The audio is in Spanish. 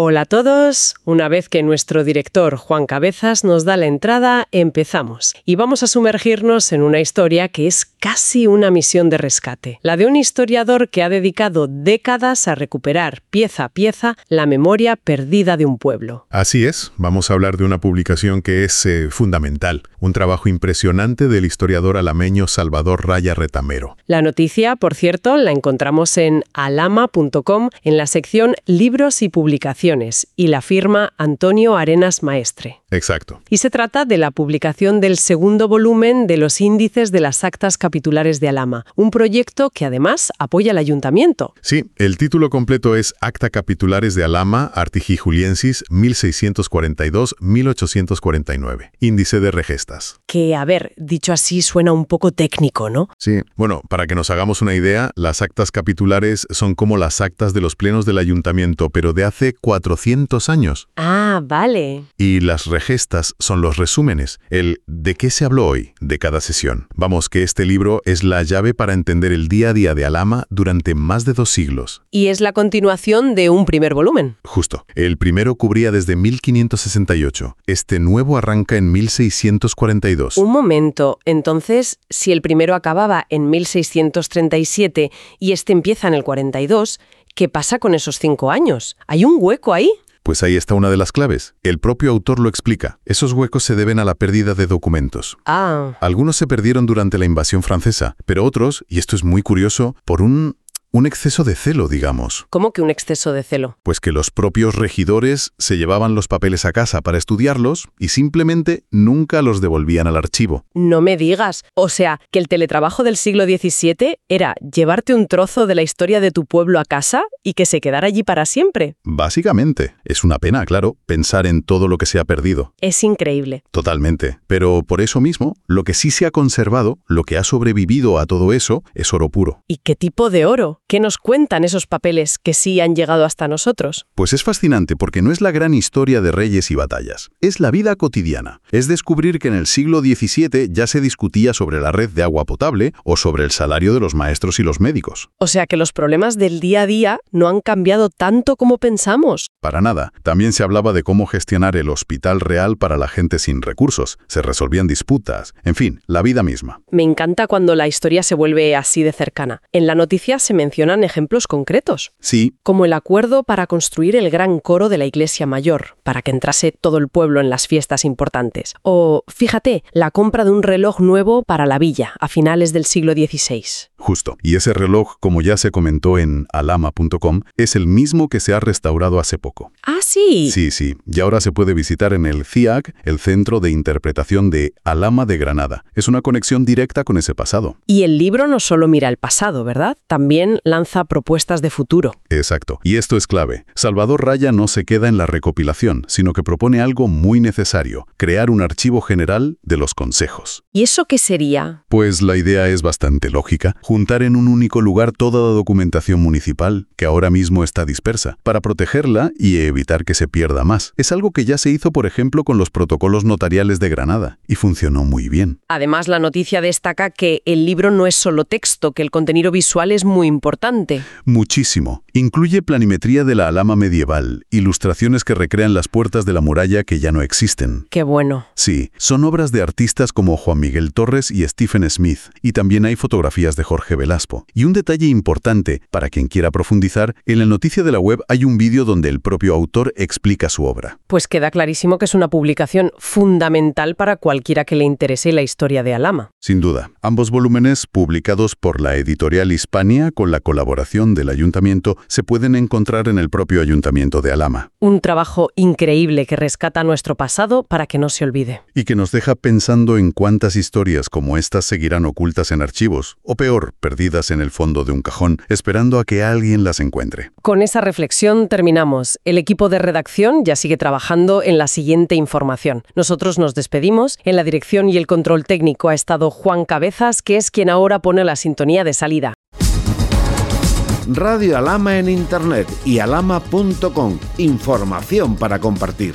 Hola a todos. Una vez que nuestro director Juan Cabezas nos da la entrada, empezamos. Y vamos a sumergirnos en una historia que es casi una misión de rescate. La de un historiador que ha dedicado décadas a recuperar pieza a pieza la memoria perdida de un pueblo. Así es, vamos a hablar de una publicación que es eh, fundamental, un trabajo impresionante del historiador alameño Salvador Raya Retamero. La noticia, por cierto, la encontramos en alama.com en la sección Libros y Publicaciones y la firma Antonio Arenas Maestre. Exacto. Y se trata de la publicación del segundo volumen de los índices de las actas capitulares de Alama, un proyecto que además apoya al ayuntamiento. Sí, el título completo es Acta Capitulares de Alama, Artigi Juliensis, 1642-1849, índice de regestas. Que, a ver, dicho así suena un poco técnico, ¿no? Sí, bueno, para que nos hagamos una idea, las actas capitulares son como las actas de los plenos del ayuntamiento, pero de hace 400 años. Ah, vale. Y las regestas son los resúmenes, el de qué se habló hoy de cada sesión. Vamos, que este libro es la llave para entender el día a día de Alama durante más de dos siglos. Y es la continuación de un primer volumen. Justo. El primero cubría desde 1568. Este nuevo arranca en 1642. Un momento, entonces, si el primero acababa en 1637 y este empieza en el 42, ¿qué pasa con esos cinco años? ¿Hay un hueco ahí? Pues ahí está una de las claves. El propio autor lo explica. Esos huecos se deben a la pérdida de documentos. Ah, Algunos se perdieron durante la invasión francesa, pero otros, y esto es muy curioso, por un, un exceso de celo, digamos. ¿cómo que un exceso de celo? Pues que los propios regidores se llevaban los papeles a casa para estudiarlos y simplemente nunca los devolvían al archivo. No me digas. O sea, que el teletrabajo del siglo XVII era llevarte un trozo de la historia de tu pueblo a casa y que se quedara allí para siempre. Básicamente, es una pena, claro, pensar en todo lo que se ha perdido. Es increíble. Totalmente. Pero por eso mismo, lo que sí se ha conservado, lo que ha sobrevivido a todo eso, es oro puro. ¿Y qué tipo de oro? ¿Qué nos cuentan esos papeles que sí han llegado hasta nosotros? Pues es fascinante porque no es la gran historia de reyes y batallas, es la vida cotidiana. Es descubrir que en el siglo XVII ya se discutía sobre la red de agua potable o sobre el salario de los maestros y los médicos. O sea que los problemas del día a día no han cambiado tanto como pensamos. Para nada. También se hablaba de cómo gestionar el hospital real para la gente sin recursos. Se resolvían disputas. En fin, la vida misma. Me encanta cuando la historia se vuelve así de cercana. En la noticia se mencionan ejemplos concretos, Sí, como el acuerdo para construir el gran coro de la iglesia mayor, para que entrase todo el pueblo en las fiestas importantes. O, fíjate, la compra de un reloj nuevo para la villa, a finales del siglo XVI. Justo. Y ese reloj, como ya se comentó en alama.com, es el mismo que se ha restaurado hace poco. Ah, sí. Sí, sí. Y ahora se puede visitar en el CIAC, el Centro de Interpretación de Alama de Granada. Es una conexión directa con ese pasado. Y el libro no solo mira el pasado, ¿verdad? También lanza propuestas de futuro. Exacto. Y esto es clave. Salvador Raya no se queda en la recopilación, sino que propone algo muy necesario, crear un archivo general de los consejos. ¿Y eso qué sería? Pues la idea es bastante lógica, juntar en un único lugar toda la documentación municipal, que ahora mismo está dispersa, para protegerla y evitar que se pierda más. Es algo que ya se hizo, por ejemplo, con los protocolos notariales de Granada, y funcionó muy bien. Además, la noticia destaca que el libro no es solo texto, que el contenido visual es muy importante. Muchísimo. Incluye planimetría de la alama medieval, ilustraciones que recrean las puertas de la muralla que ya no existen. Qué bueno. Sí, son obras de artistas como Juan Miguel Torres y Stephen Smith, y también hay fotografías de Jorge Velasco. Y un detalle importante, para quien quiera profundizar, en la noticia de la web hay un vídeo donde el propio autor explica su obra. Pues queda clarísimo que es una publicación fundamental para cualquiera que le interese la historia de Alama. Sin duda, ambos volúmenes, publicados por la editorial Hispania con la colaboración del ayuntamiento, se pueden encontrar en el propio ayuntamiento de Alama, Un trabajo increíble que rescata nuestro pasado para que no se olvide. y que nos deja pensando en cuántas historias como estas seguirán ocultas en archivos, o peor, perdidas en el fondo de un cajón, esperando a que alguien las encuentre. Con esa reflexión terminamos. El equipo de redacción ya sigue trabajando en la siguiente información. Nosotros nos despedimos. En la dirección y el control técnico ha estado Juan Cabezas, que es quien ahora pone la sintonía de salida. Radio Alama en Internet y alama.com. Información para compartir.